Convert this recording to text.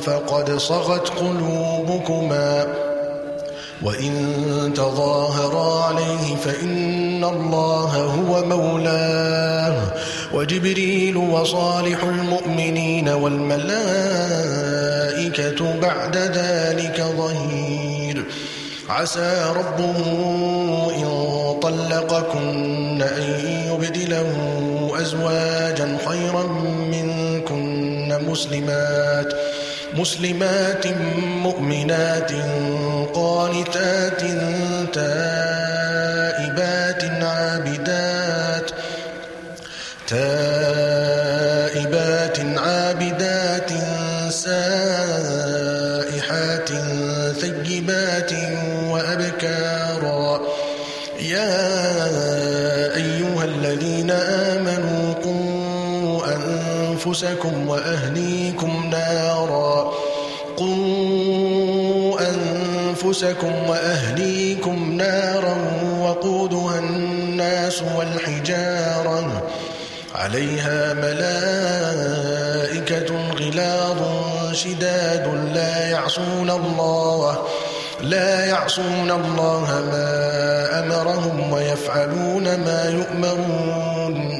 فقد صغت قلوبكما. وإن تظاهرا عليه فإن الله هو مولاه. وجبريل وصالح المؤمنين والملائكة بعد ذلك ظهير. عسى ربه إن طلقكن أن يبدله أزواجا خيرا منكن مسلمات. مسلمات مؤمنات قانتات تائبات عابدات تائبات عابدات سائحات ثيبات وأبكارا. يا أنفسكم وأهليكم نارا. قوا أنفسكم وأهليكم نارا وقودها الناس والحجارة. عليها ملائكة غلاظ شداد لا يعصون الله لا يعصون الله ما أمرهم ويفعلون ما يؤمرون.